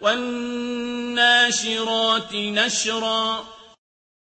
وَالنَّاشِرَاتِ نَشْرًا